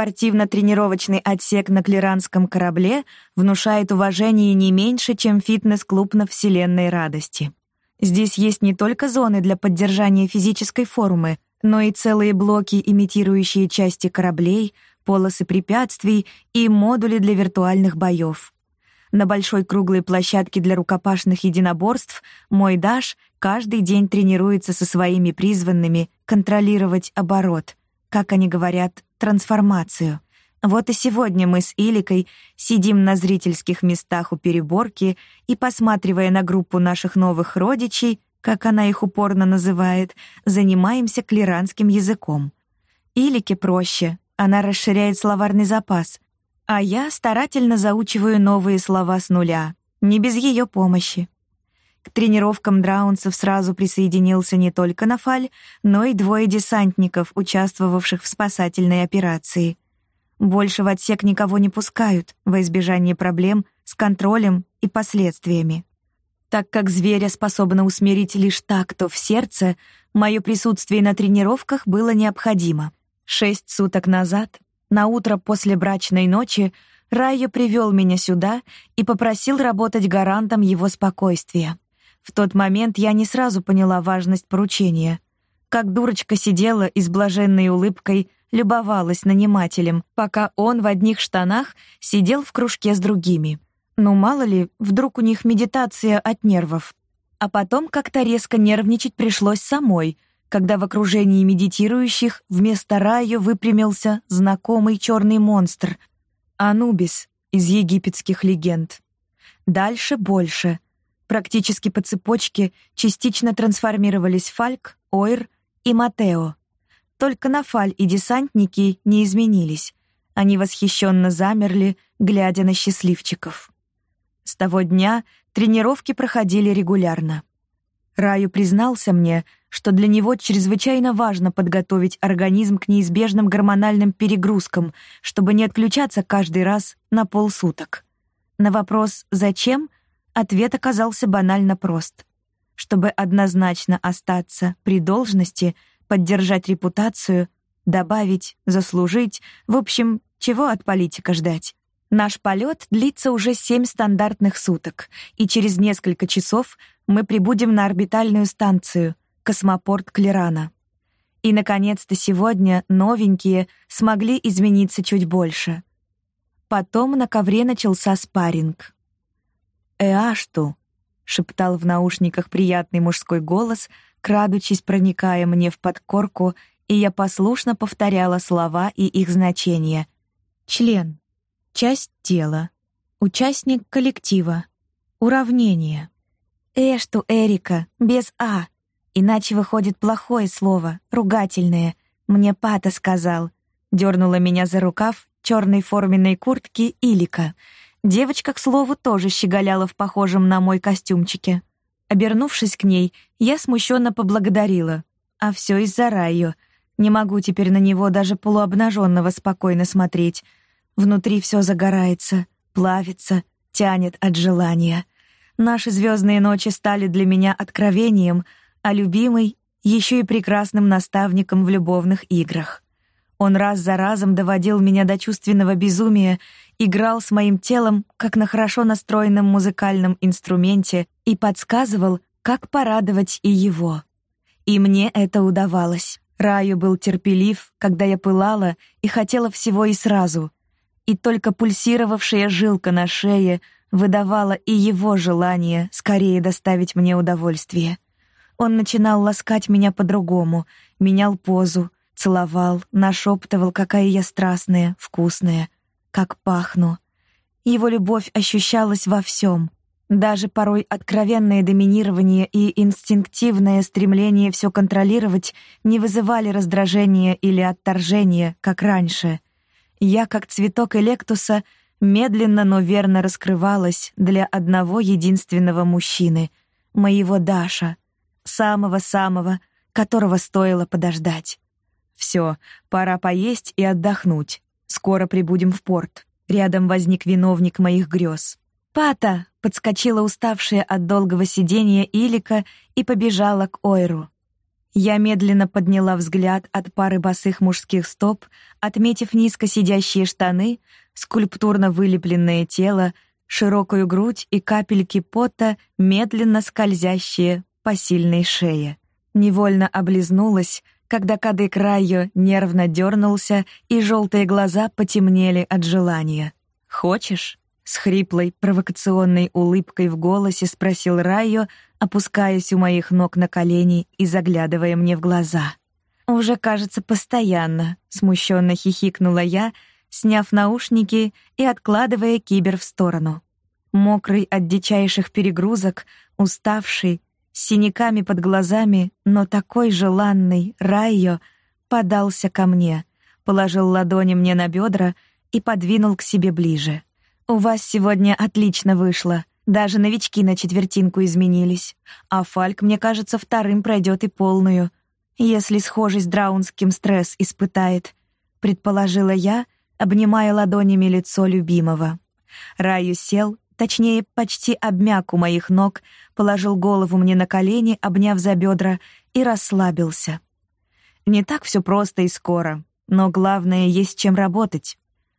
Спортивно-тренировочный отсек на клеранском корабле внушает уважение не меньше, чем фитнес-клуб на Вселенной Радости. Здесь есть не только зоны для поддержания физической формы, но и целые блоки, имитирующие части кораблей, полосы препятствий и модули для виртуальных боев. На большой круглой площадке для рукопашных единоборств мой Даш каждый день тренируется со своими призванными контролировать оборот, как они говорят, трансформацию. Вот и сегодня мы с Иликой сидим на зрительских местах у переборки и, посматривая на группу наших новых родичей, как она их упорно называет, занимаемся клиранским языком. Илике проще, она расширяет словарный запас, а я старательно заучиваю новые слова с нуля, не без ее помощи. К тренировкам драунцев сразу присоединился не только Нафаль, но и двое десантников, участвовавших в спасательной операции. Больше в отсек никого не пускают во избежание проблем с контролем и последствиями. Так как зверя способно усмирить лишь так, то в сердце, мое присутствие на тренировках было необходимо. Шесть суток назад на утро после брачной ночи Райо привел меня сюда и попросил работать гарантом его спокойствия. В тот момент я не сразу поняла важность поручения. Как дурочка сидела и с блаженной улыбкой любовалась нанимателем, пока он в одних штанах сидел в кружке с другими. Ну, мало ли, вдруг у них медитация от нервов. А потом как-то резко нервничать пришлось самой — когда в окружении медитирующих вместо Раю выпрямился знакомый черный монстр — Анубис из египетских легенд. Дальше больше. Практически по цепочке частично трансформировались Фальк, Ойр и Матео. Только Нафаль и десантники не изменились. Они восхищенно замерли, глядя на счастливчиков. С того дня тренировки проходили регулярно. Раю признался мне, что для него чрезвычайно важно подготовить организм к неизбежным гормональным перегрузкам, чтобы не отключаться каждый раз на полсуток. На вопрос «зачем?» Ответ оказался банально прост. Чтобы однозначно остаться при должности, поддержать репутацию, добавить, заслужить, в общем, чего от политика ждать. Наш полет длится уже семь стандартных суток, и через несколько часов мы прибудем на орбитальную станцию, космопорт Клерана. И, наконец-то, сегодня новенькие смогли измениться чуть больше. Потом на ковре начался спарринг. «Эашту», — шептал в наушниках приятный мужской голос, крадучись, проникая мне в подкорку, и я послушно повторяла слова и их значения. «Член», Часть тела. Участник коллектива. Уравнение. Эшту Эрика, без «а». Иначе выходит плохое слово, ругательное. Мне Пата сказал. Дёрнула меня за рукав черной форменной куртки Илика. Девочка, к слову, тоже щеголяла в похожем на мой костюмчике. Обернувшись к ней, я смущенно поблагодарила. А все из-за Райо. Не могу теперь на него даже полуобнаженного спокойно смотреть — Внутри все загорается, плавится, тянет от желания. Наши звездные ночи стали для меня откровением, а любимый — еще и прекрасным наставником в любовных играх. Он раз за разом доводил меня до чувственного безумия, играл с моим телом, как на хорошо настроенном музыкальном инструменте, и подсказывал, как порадовать и его. И мне это удавалось. Раю был терпелив, когда я пылала и хотела всего и сразу — и только пульсировавшая жилка на шее выдавала и его желание скорее доставить мне удовольствие. Он начинал ласкать меня по-другому, менял позу, целовал, нашептывал, какая я страстная, вкусная, как пахну. Его любовь ощущалась во всем. Даже порой откровенное доминирование и инстинктивное стремление все контролировать не вызывали раздражения или отторжения, как раньше — я, как цветок электуса, медленно, но верно раскрывалась для одного единственного мужчины, моего Даша, самого-самого, которого стоило подождать. Все, пора поесть и отдохнуть. Скоро прибудем в порт. Рядом возник виновник моих грез. «Пата!» — подскочила уставшая от долгого сидения Илика и побежала к Ойру. Я медленно подняла взгляд от пары босых мужских стоп, отметив низко сидящие штаны, скульптурно вылепленное тело, широкую грудь и капельки пота, медленно скользящие по сильной шее. Невольно облизнулась, когда кадык Райо нервно дернулся, и желтые глаза потемнели от желания. «Хочешь?» — с хриплой провокационной улыбкой в голосе спросил Райо, опускаясь у моих ног на колени и заглядывая мне в глаза. «Уже, кажется, постоянно», — смущенно хихикнула я, сняв наушники и откладывая кибер в сторону. Мокрый от дичайших перегрузок, уставший, с синяками под глазами, но такой желанный Райо подался ко мне, положил ладони мне на бедра и подвинул к себе ближе. «У вас сегодня отлично вышло. Даже новички на четвертинку изменились. А Фальк, мне кажется, вторым пройдет и полную. Если схожесть с драунским стресс испытает», — предположила я, обнимая ладонями лицо любимого. Раю сел, точнее, почти обмяк у моих ног, положил голову мне на колени, обняв за бедра, и расслабился. Не так все просто и скоро, но главное, есть чем работать.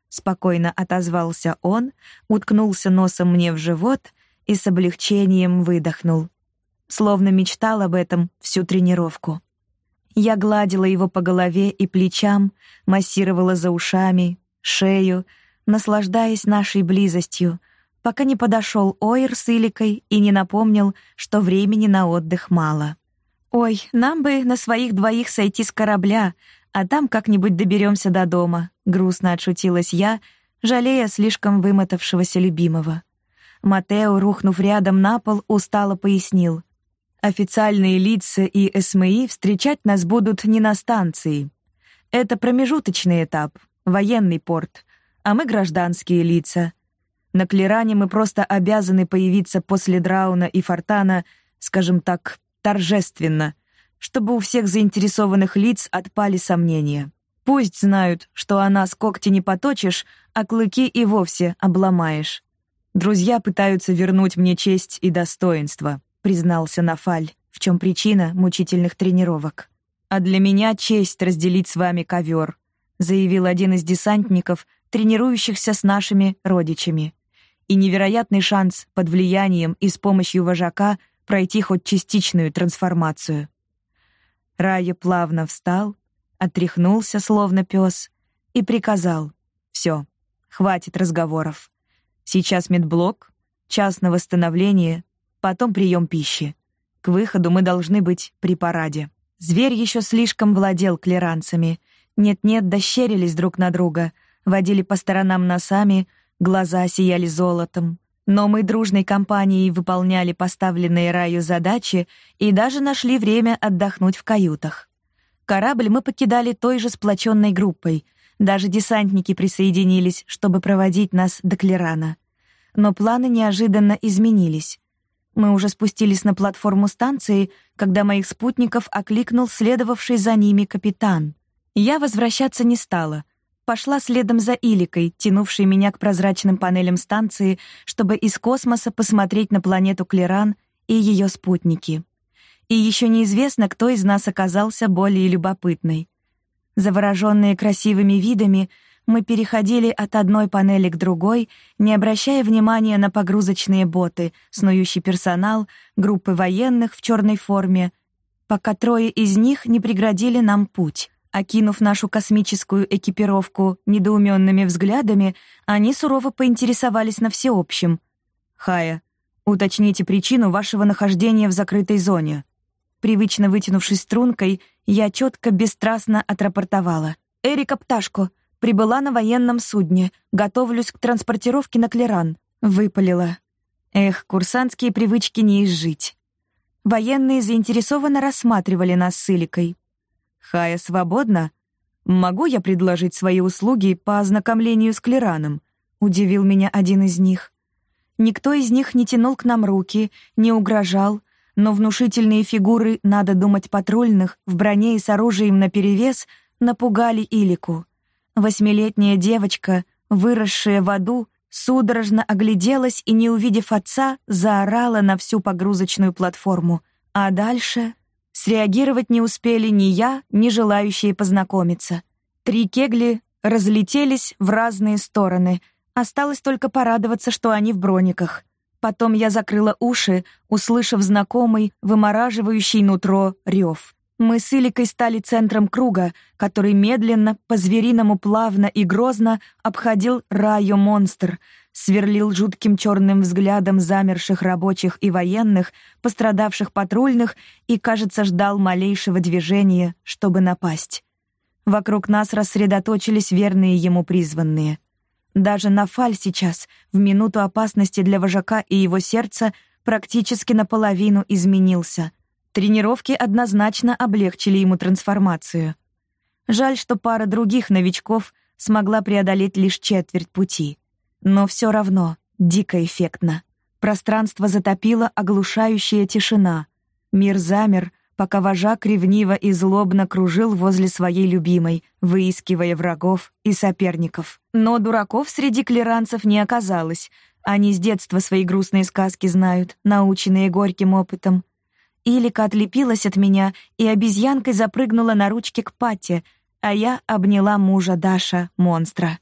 Спокойно отозвался он, уткнулся носом мне в живот и с облегчением выдохнул. Словно мечтал об этом всю тренировку. Я гладила его по голове и плечам, массировала за ушами, шею, наслаждаясь нашей близостью — пока не подошел Ойр с Иликой и не напомнил, что времени на отдых мало. «Ой, нам бы на своих двоих сойти с корабля, а там как-нибудь доберемся до дома», — грустно отшутилась я, жалея слишком вымотавшегося любимого. Матео, рухнув рядом на пол, устало пояснил. «Официальные лица и СМИ встречать нас будут не на станции. Это промежуточный этап, военный порт, а мы гражданские лица. На Клеране мы просто обязаны появиться после Драуна и Фортана, скажем так, торжественно, чтобы у всех заинтересованных лиц отпали сомнения. Пусть знают, что о нас когти не поточишь, а клыки и вовсе обломаешь. Друзья пытаются вернуть мне честь и достоинство, признался Нафаль, в чем причина мучительных тренировок. А для меня честь разделить с вами ковер, заявил один из десантников, тренирующихся с нашими родичами и невероятный шанс под влиянием и с помощью вожака пройти хоть частичную трансформацию. Рая плавно встал, отряхнулся, словно пес, и приказал «Все, хватит разговоров. Сейчас медблок, час на восстановление, потом прием пищи. К выходу мы должны быть при параде». Зверь еще слишком владел клеранцами. Нет-нет, дощерились друг на друга, водили по сторонам носами — Глаза сияли золотом. Но мы дружной компанией выполняли поставленные Раю задачи и даже нашли время отдохнуть в каютах. Корабль мы покидали той же сплоченной группой. Даже десантники присоединились, чтобы проводить нас до Клерана. Но планы неожиданно изменились. Мы уже спустились на платформу станции, когда моих спутников окликнул следовавший за ними капитан. Я возвращаться не стала — пошла следом за Иликой, тянувшей меня к прозрачным панелям станции, чтобы из космоса посмотреть на планету Клеран и ее спутники. И еще неизвестно, кто из нас оказался более любопытный. Завороженные красивыми видами, мы переходили от одной панели к другой, не обращая внимания на погрузочные боты, снующий персонал, группы военных в черной форме, пока трое из них не преградили нам путь. Окинув нашу космическую экипировку недоуменными взглядами, они сурово поинтересовались на всеобщем. «Хая, уточните причину вашего нахождения в закрытой зоне». Привычно вытянувшись стрункой, я четко, бесстрастно отрапортовала. «Эрика Пташко, прибыла на военном судне, готовлюсь к транспортировке на Клеран». Выпалила. Эх, курсантские привычки не изжить. Военные заинтересованно рассматривали нас с Иликой, «Хая свободна? Могу я предложить свои услуги по ознакомлению с Клераном?» — удивил меня один из них. Никто из них не тянул к нам руки, не угрожал, но внушительные фигуры, надо думать, патрульных, в броне и с оружием наперевес, напугали Илику. Восьмилетняя девочка, выросшая в аду, судорожно огляделась и, не увидев отца, заорала на всю погрузочную платформу. А дальше Среагировать не успели ни я, ни желающие познакомиться. Три кегли разлетелись в разные стороны. Осталось только порадоваться, что они в брониках. Потом я закрыла уши, услышав знакомый, вымораживающий нутро рев. Мы с Иликой стали центром круга, который медленно, по-звериному плавно и грозно обходил раю-монстр, сверлил жутким черным взглядом замерших рабочих и военных, пострадавших патрульных и, кажется, ждал малейшего движения, чтобы напасть. Вокруг нас рассредоточились верные ему призванные. Даже Нафаль сейчас, в минуту опасности для вожака и его сердца, практически наполовину изменился. Тренировки однозначно облегчили ему трансформацию. Жаль, что пара других новичков смогла преодолеть лишь четверть пути. Но все равно дико эффектно. Пространство затопило оглушающая тишина. Мир замер, пока вожак ревниво и злобно кружил возле своей любимой, выискивая врагов и соперников. Но дураков среди клеранцев не оказалось. Они с детства свои грустные сказки знают, наученные горьким опытом. Илика отлепилась от меня и обезьянкой запрыгнула на ручки к Патте, а я обняла мужа Даша, монстра.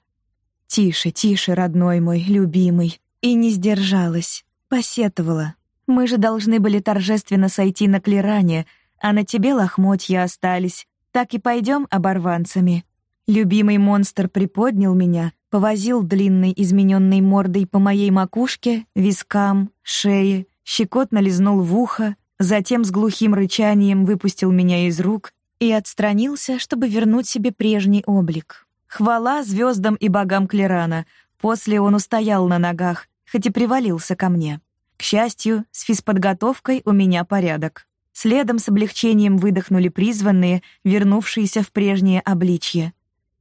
«Тише, тише, родной мой, любимый». И не сдержалась, посетовала. Мы же должны были торжественно сойти на клиране — а на тебе лохмотья остались. Так и пойдем оборванцами». Любимый монстр приподнял меня, повозил длинной измененной мордой по моей макушке, вискам, шее, щекотно лизнул в ухо, затем с глухим рычанием выпустил меня из рук и отстранился, чтобы вернуть себе прежний облик. Хвала звездам и богам Клерана. После он устоял на ногах, хоть и привалился ко мне. К счастью, с физподготовкой у меня порядок. Следом с облегчением выдохнули призванные, вернувшиеся в прежнее обличье.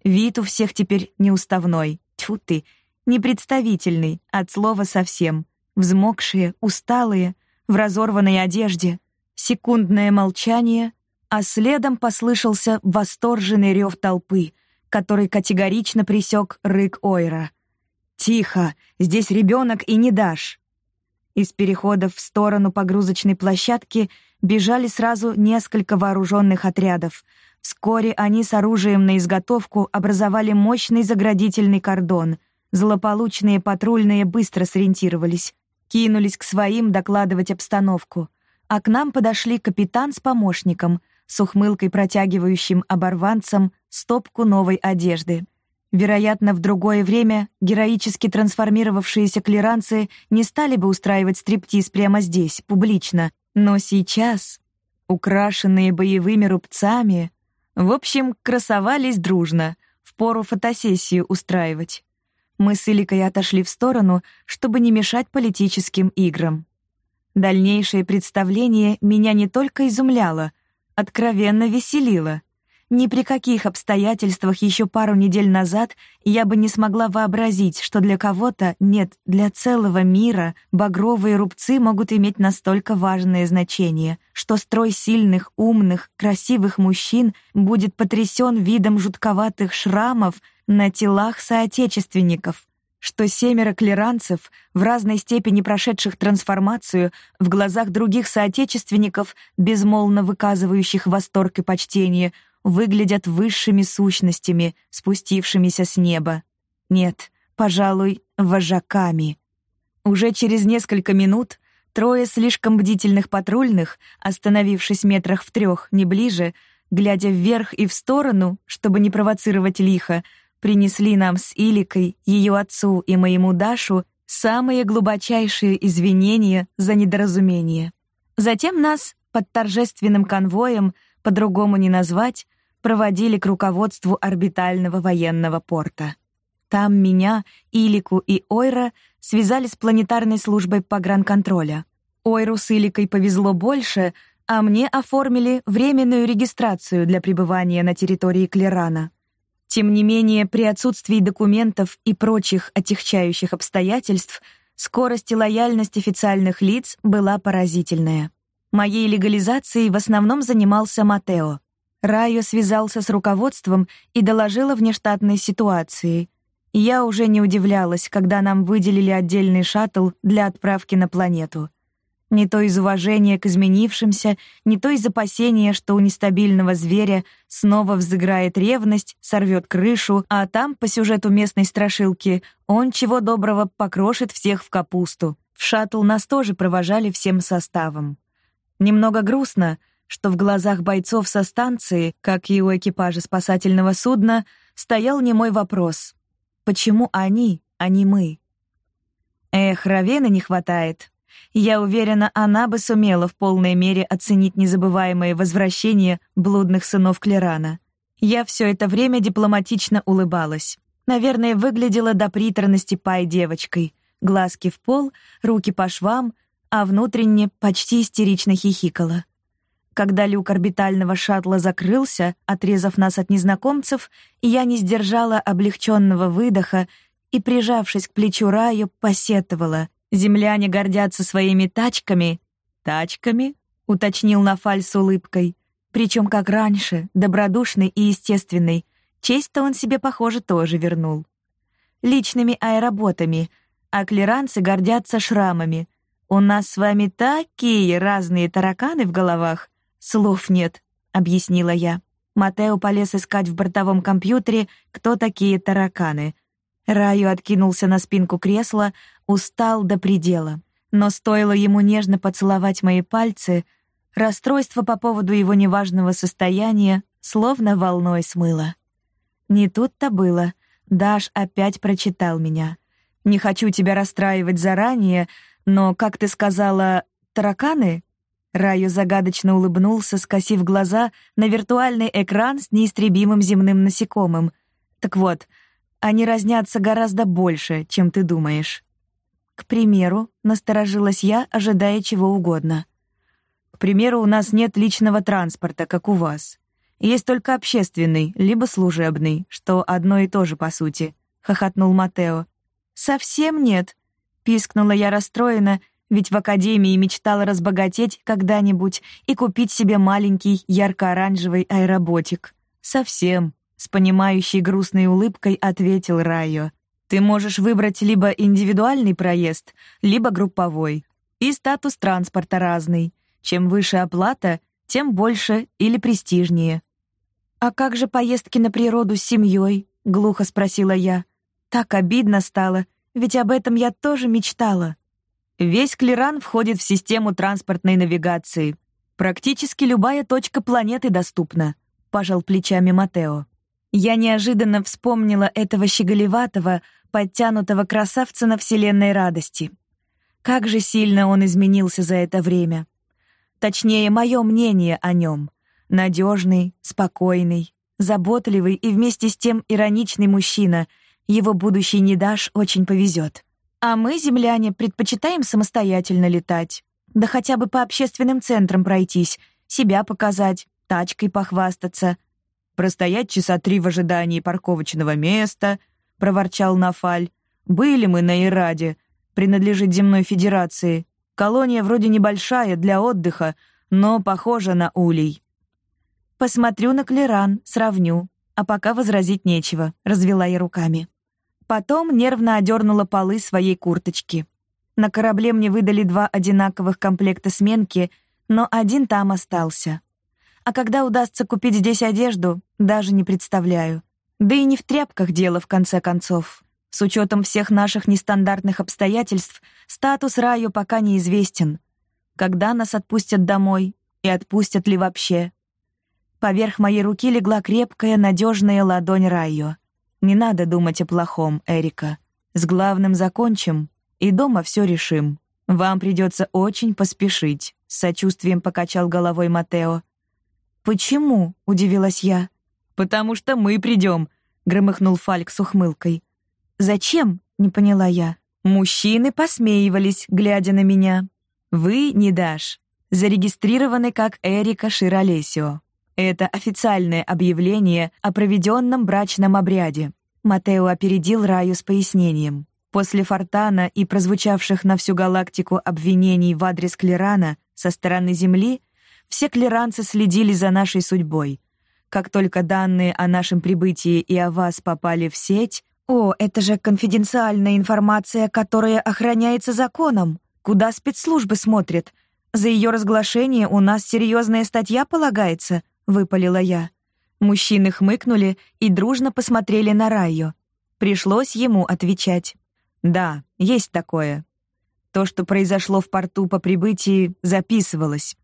Вид у всех теперь неуставной. Тьфу ты, непредставительный, от слова совсем. Взмокшие, усталые, в разорванной одежде. Секундное молчание, а следом послышался восторженный рев толпы, который категорично пресек рык Ойра. «Тихо! Здесь ребенок и не дашь!» Из переходов в сторону погрузочной площадки бежали сразу несколько вооруженных отрядов. Вскоре они с оружием на изготовку образовали мощный заградительный кордон. Злополучные патрульные быстро сориентировались, кинулись к своим докладывать обстановку. А к нам подошли капитан с помощником, с ухмылкой протягивающим оборванцам стопку новой одежды. Вероятно, в другое время героически трансформировавшиеся клиранцы не стали бы устраивать стриптиз прямо здесь, публично, но сейчас, украшенные боевыми рубцами, в общем, красовались дружно, впору фотосессию устраивать. Мы с Иликой отошли в сторону, чтобы не мешать политическим играм. Дальнейшее представление меня не только изумляло, откровенно веселило — ни при каких обстоятельствах еще пару недель назад я бы не смогла вообразить, что для кого-то, нет, для целого мира, багровые рубцы могут иметь настолько важное значение, что строй сильных, умных, красивых мужчин будет потрясен видом жутковатых шрамов на телах соотечественников, что семеро клеранцев, в разной степени прошедших трансформацию, в глазах других соотечественников, безмолвно выказывающих восторг и почтение — выглядят высшими сущностями, спустившимися с неба. Нет, пожалуй, вожаками. Уже через несколько минут трое слишком бдительных патрульных, остановившись метрах в трех, не ближе, глядя вверх и в сторону, чтобы не провоцировать лихо, принесли нам с Иликой, ее отцу и моему Дашу самые глубочайшие извинения за недоразумение. Затем нас под торжественным конвоем, по-другому не назвать, проводили к руководству орбитального военного порта. Там меня, Илику и Ойра связали с планетарной службой погранконтроля. Ойру с Иликой повезло больше, а мне оформили временную регистрацию для пребывания на территории Клерана. Тем не менее, при отсутствии документов и прочих отягчающих обстоятельств скорость и лояльность официальных лиц была поразительная. Моей легализацией в основном занимался Матео. Райо связался с руководством и доложил о внештатной ситуации. Я уже не удивлялась, когда нам выделили отдельный шаттл для отправки на планету. Не то из уважения к изменившимся, не то из опасения, что у нестабильного зверя снова взыграет ревность, сорвет крышу, а там, по сюжету местной страшилки, он, чего доброго, покрошит всех в капусту. В шаттл нас тоже провожали всем составом. Немного грустно, что в глазах бойцов со станции, как и у экипажа спасательного судна, стоял немой вопрос. Почему они, а не мы? Эх, Равена не хватает. Я уверена, она бы сумела в полной мере оценить незабываемое возвращение блудных сынов Клерана. Я все это время дипломатично улыбалась. Наверное, выглядела до приторности пай девочкой. Глазки в пол, руки по швам, а внутренне почти истерично хихикала. Когда люк орбитального шаттла закрылся, отрезав нас от незнакомцев, я не сдержала облегченного выдоха и, прижавшись к плечу Раю, посетовала. Земляне гордятся своими тачками. Тачками? уточнил Нафаль с улыбкой. Причем как раньше, добродушный и естественный. Честь-то он себе, похоже, тоже вернул. Личными аэроботами, а клеранцы гордятся шрамами. У нас с вами такие разные тараканы в головах. Слов нет, объяснила я. Матео полез искать в бортовом компьютере, кто такие тараканы — Раю откинулся на спинку кресла, устал до предела. Но стоило ему нежно поцеловать мои пальцы, расстройство по поводу его неважного состояния словно волной смыло. Не тут-то было. Даш опять прочитал меня. «Не хочу тебя расстраивать заранее, но, как ты сказала, тараканы?» Раю загадочно улыбнулся, скосив глаза на виртуальный экран с неистребимым земным насекомым. «Так вот, они разнятся гораздо больше, чем ты думаешь. К примеру, насторожилась я, ожидая чего угодно. К примеру, у нас нет личного транспорта, как у вас. Есть только общественный, либо служебный, что одно и то же по сути, хохотнул Матео. Совсем нет, пискнула я расстроена, ведь в академии мечтала разбогатеть когда-нибудь и купить себе маленький ярко-оранжевый аэроботик. Совсем, с понимающей грустной улыбкой ответил Райо. Ты можешь выбрать либо индивидуальный проезд, либо групповой. И статус транспорта разный. Чем выше оплата, тем больше или престижнее. А как же поездки на природу с семьей? глухо спросила я. Так обидно стало, ведь об этом я тоже мечтала. Весь Клеран входит в систему транспортной навигации. Практически любая точка планеты доступна, пожал плечами Матео. Я неожиданно вспомнила этого щеголеватого, подтянутого красавца на вселенной радости. Как же сильно он изменился за это время. Точнее, мое мнение о нем. Надежный, спокойный, заботливый и вместе с тем ироничный мужчина. Его будущий Недаш очень повезет. А мы, земляне, предпочитаем самостоятельно летать. Да хотя бы по общественным центрам пройтись, себя показать, тачкой похвастаться — простоять часа три в ожидании парковочного места», — проворчал Нафаль. «Были мы на Ираде, принадлежит Земной Федерации. Колония вроде небольшая, для отдыха, но похожа на улей». «Посмотрю на Клеран, сравню, а пока возразить нечего», — развела я руками. Потом нервно одернула полы своей курточки. На корабле мне выдали два одинаковых комплекта сменки, но один там остался. А когда удастся купить здесь одежду, даже не представляю. Да и не в тряпках дело, в конце концов. С учетом всех наших нестандартных обстоятельств, статус Раю пока неизвестен. Когда нас отпустят домой? И отпустят ли вообще? Поверх моей руки легла крепкая, надежная ладонь Райо. Не надо думать о плохом, Эрика. С главным закончим, и дома все решим. Вам придется очень поспешить, с сочувствием покачал головой Матео. «Почему?» — удивилась я. «Потому что мы придем», — громыхнул Фальк с ухмылкой. «Зачем?» — не поняла я. Мужчины посмеивались, глядя на меня. «Вы не дашь. Зарегистрированы как Эрика Широлесио. Это официальное объявление о проведенном брачном обряде». Матео опередил Раю с пояснением. После Фортана и прозвучавших на всю галактику обвинений в адрес Клерана со стороны Земли, все клеранцы следили за нашей судьбой. Как только данные о нашем прибытии и о вас попали в сеть... О, это же конфиденциальная информация, которая охраняется законом. Куда спецслужбы смотрят? За ее разглашение у нас серьезная статья полагается, выпалила я. Мужчины хмыкнули и дружно посмотрели на Раю. Пришлось ему отвечать. Да, есть такое. То, что произошло в порту по прибытии, записывалось.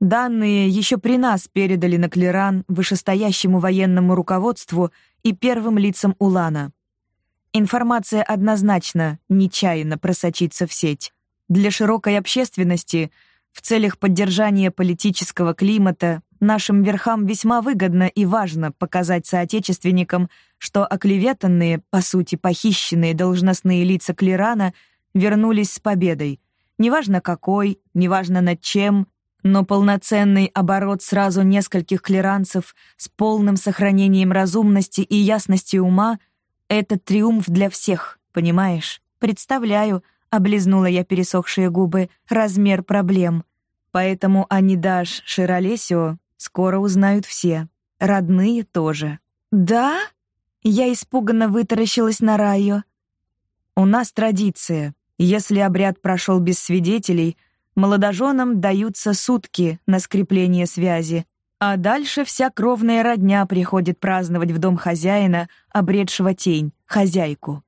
Данные еще при нас передали на Клеран вышестоящему военному руководству и первым лицам Улана. Информация однозначно нечаянно просочится в сеть. Для широкой общественности в целях поддержания политического климата нашим верхам весьма выгодно и важно показать соотечественникам, что оклеветанные, по сути, похищенные должностные лица Клерана вернулись с победой. Неважно какой, неважно над чем, но полноценный оборот сразу нескольких клиранцев с полным сохранением разумности и ясности ума — это триумф для всех, понимаешь? Представляю, облизнула я пересохшие губы, размер проблем. Поэтому Анидаш Широлесио скоро узнают все, родные тоже. Да? Я испуганно вытаращилась на Райо. У нас традиция. Если обряд прошел без свидетелей — Молодоженам даются сутки на скрепление связи, а дальше вся кровная родня приходит праздновать в дом хозяина, обретшего тень, хозяйку.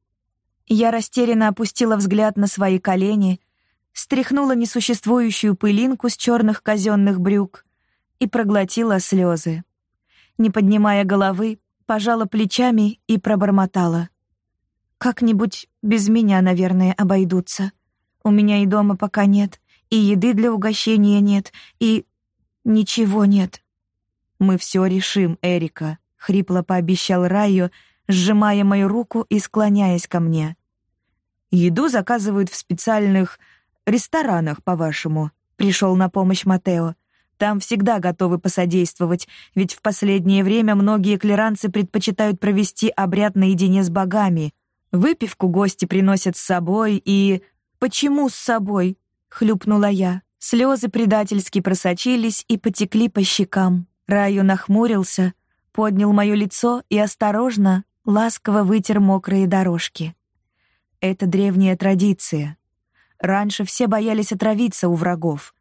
Я растерянно опустила взгляд на свои колени, стряхнула несуществующую пылинку с черных казенных брюк и проглотила слезы. Не поднимая головы, пожала плечами и пробормотала. «Как-нибудь без меня, наверное, обойдутся. У меня и дома пока нет и еды для угощения нет, и... ничего нет. «Мы все решим, Эрика», — хрипло пообещал Райо, сжимая мою руку и склоняясь ко мне. «Еду заказывают в специальных ресторанах, по-вашему», — пришел на помощь Матео. «Там всегда готовы посодействовать, ведь в последнее время многие клеранцы предпочитают провести обряд наедине с богами. Выпивку гости приносят с собой и... Почему с собой? хлюпнула я. Слезы предательски просочились и потекли по щекам. Раю нахмурился, поднял моё лицо и осторожно, ласково вытер мокрые дорожки. Это древняя традиция. Раньше все боялись отравиться у врагов,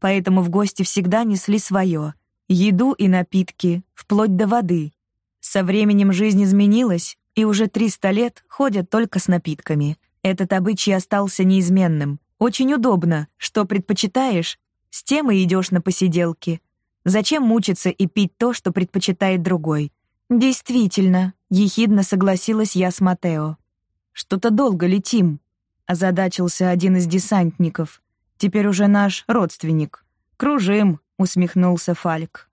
поэтому в гости всегда несли своё — еду и напитки, вплоть до воды. Со временем жизнь изменилась, и уже 300 лет ходят только с напитками. Этот обычай остался неизменным. Очень удобно, что предпочитаешь, с тем и идешь на посиделки. Зачем мучиться и пить то, что предпочитает другой? Действительно, ехидно согласилась я с Матео. Что-то долго летим, озадачился один из десантников. Теперь уже наш родственник. Кружим, усмехнулся Фальк.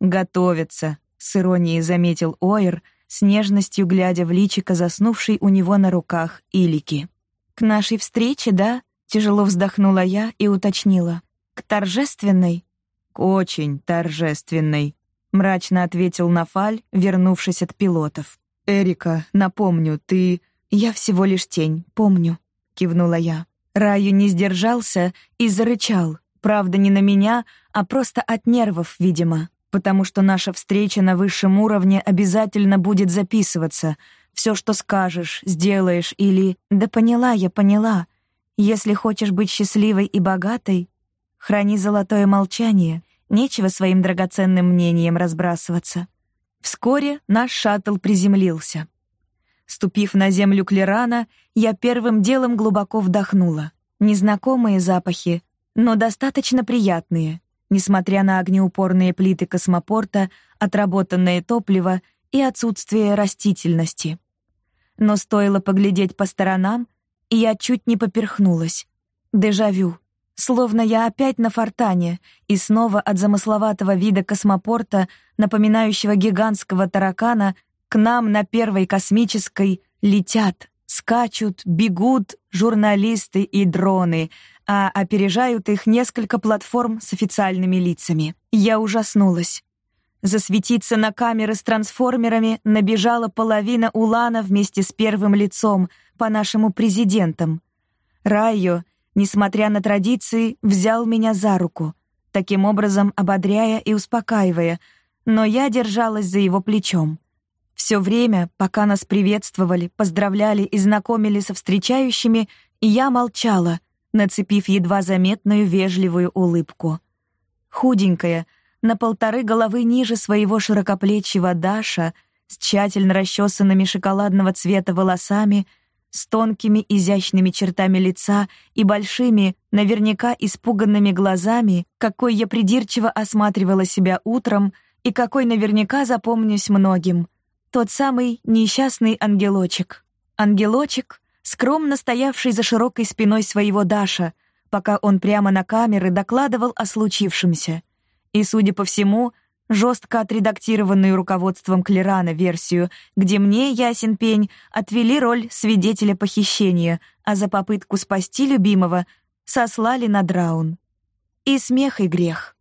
Готовятся, с иронией заметил Оир, с нежностью глядя в личико заснувшей у него на руках Илики. К нашей встрече, да? Тяжело вздохнула я и уточнила. «К торжественной?» «К очень торжественной», — мрачно ответил Нафаль, вернувшись от пилотов. «Эрика, напомню, ты...» «Я всего лишь тень, помню», — кивнула я. Раю не сдержался и зарычал. Правда, не на меня, а просто от нервов, видимо. Потому что наша встреча на высшем уровне обязательно будет записываться. Все, что скажешь, сделаешь или... Да поняла я, поняла. Если хочешь быть счастливой и богатой, храни золотое молчание, нечего своим драгоценным мнением разбрасываться. Вскоре наш шаттл приземлился. Ступив на землю Клерана, я первым делом глубоко вдохнула. Незнакомые запахи, но достаточно приятные, несмотря на огнеупорные плиты космопорта, отработанное топливо и отсутствие растительности. Но стоило поглядеть по сторонам, и я чуть не поперхнулась. Дежавю. Словно я опять на фортане, и снова от замысловатого вида космопорта, напоминающего гигантского таракана, к нам на первой космической летят, скачут, бегут журналисты и дроны, а опережают их несколько платформ с официальными лицами. Я ужаснулась. Засветиться на камеры с трансформерами набежала половина Улана вместе с первым лицом — по нашему президентам. Райо, несмотря на традиции, взял меня за руку, таким образом ободряя и успокаивая, но я держалась за его плечом. Все время, пока нас приветствовали, поздравляли и знакомили со встречающими, я молчала, нацепив едва заметную вежливую улыбку. Худенькая, на полторы головы ниже своего широкоплечьего Даша, с тщательно расчесанными шоколадного цвета волосами, с тонкими изящными чертами лица и большими, наверняка испуганными глазами, какой я придирчиво осматривала себя утром и какой наверняка запомнюсь многим. Тот самый несчастный ангелочек. Ангелочек, скромно стоявший за широкой спиной своего Даша, пока он прямо на камеры докладывал о случившемся. И, судя по всему, жестко отредактированную руководством Клерана версию, где мне, ясен пень, отвели роль свидетеля похищения, а за попытку спасти любимого сослали на драун. И смех, и грех.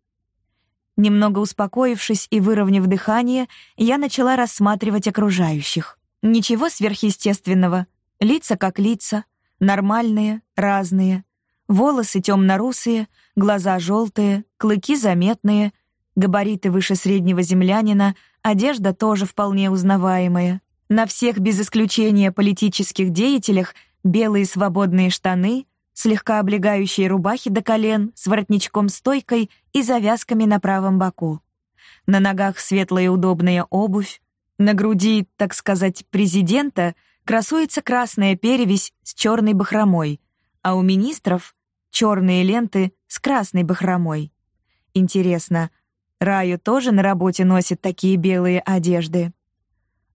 Немного успокоившись и выровняв дыхание, я начала рассматривать окружающих. Ничего сверхъестественного. Лица как лица, нормальные, разные. Волосы темно-русые, глаза желтые, клыки заметные, габариты выше среднего землянина, одежда тоже вполне узнаваемая. На всех без исключения политических деятелях белые свободные штаны, слегка облегающие рубахи до колен с воротничком-стойкой и завязками на правом боку. На ногах светлая удобная обувь, на груди, так сказать, президента красуется красная перевязь с черной бахромой, а у министров — черные ленты с красной бахромой. Интересно, Раю тоже на работе носит такие белые одежды?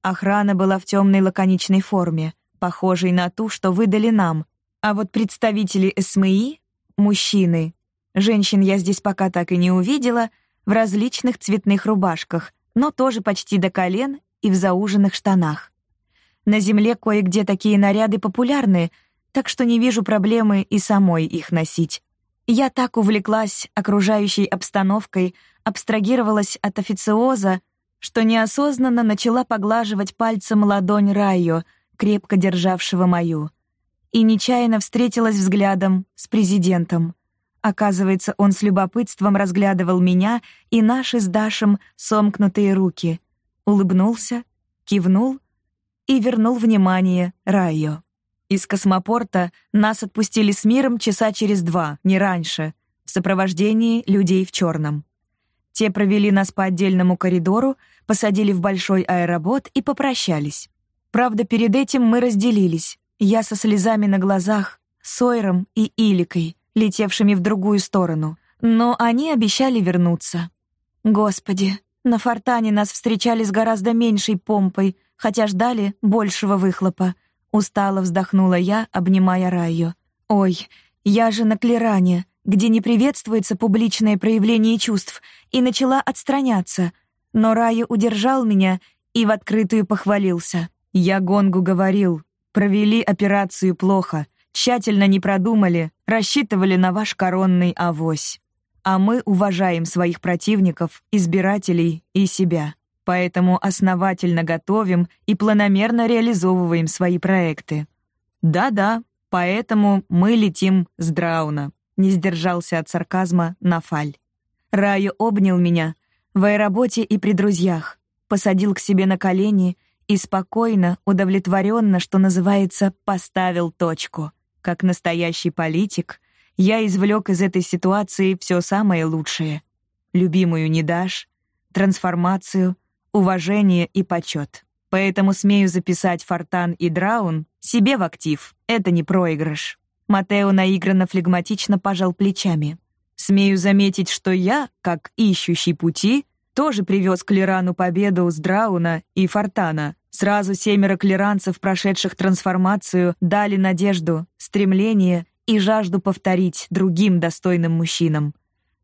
Охрана была в темной лаконичной форме, похожей на ту, что выдали нам, а вот представители СМИ — мужчины. Женщин я здесь пока так и не увидела, в различных цветных рубашках, но тоже почти до колен и в зауженных штанах. На земле кое-где такие наряды популярны, так что не вижу проблемы и самой их носить. Я так увлеклась окружающей обстановкой, абстрагировалась от официоза, что неосознанно начала поглаживать пальцем ладонь Райо, крепко державшего мою, и нечаянно встретилась взглядом с президентом. Оказывается, он с любопытством разглядывал меня и наши с Дашем сомкнутые руки, улыбнулся, кивнул и вернул внимание Райо. Из космопорта нас отпустили с миром часа через два, не раньше, в сопровождении людей в черном. Те провели нас по отдельному коридору, посадили в большой аэробот и попрощались. Правда, перед этим мы разделились. Я со слезами на глазах, Сойром и Иликой, летевшими в другую сторону. Но они обещали вернуться. Господи, на Фортане нас встречали с гораздо меньшей помпой, хотя ждали большего выхлопа. Устало вздохнула я, обнимая Раю. «Ой, я же на Клеране, где не приветствуется публичное проявление чувств, и начала отстраняться. Но Раю удержал меня и в открытую похвалился. Я Гонгу говорил, провели операцию плохо, тщательно не продумали, рассчитывали на ваш коронный авось. А мы уважаем своих противников, избирателей и себя. Поэтому основательно готовим и планомерно реализовываем свои проекты. Да-да, поэтому мы летим с Драуна. Не сдержался от сарказма Нафаль. Раю обнял меня в аэроботе и при друзьях, посадил к себе на колени и спокойно, удовлетворенно, что называется, поставил точку. Как настоящий политик, я извлек из этой ситуации все самое лучшее. Любимую не дашь, трансформацию, уважение и почет. Поэтому смею записать Фортан и Драун себе в актив. Это не проигрыш. Матео наигранно флегматично пожал плечами. Смею заметить, что я, как ищущий пути, тоже привез Клерану победу с Драуна и Фортана. Сразу семеро клеранцев, прошедших трансформацию, дали надежду, стремление и жажду повторить другим достойным мужчинам.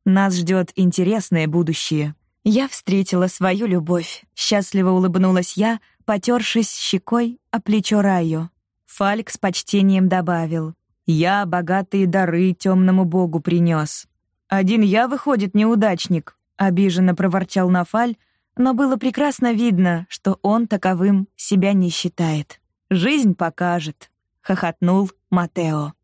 Нас ждет интересное будущее. Я встретила свою любовь. Счастливо улыбнулась я, потершись щекой о плечо Раю. Фальк с почтением добавил. «Я богатые дары темному богу принес. Один я, выходит, неудачник», — обиженно проворчал Нафаль, но было прекрасно видно, что он таковым себя не считает. «Жизнь покажет», — хохотнул Матео.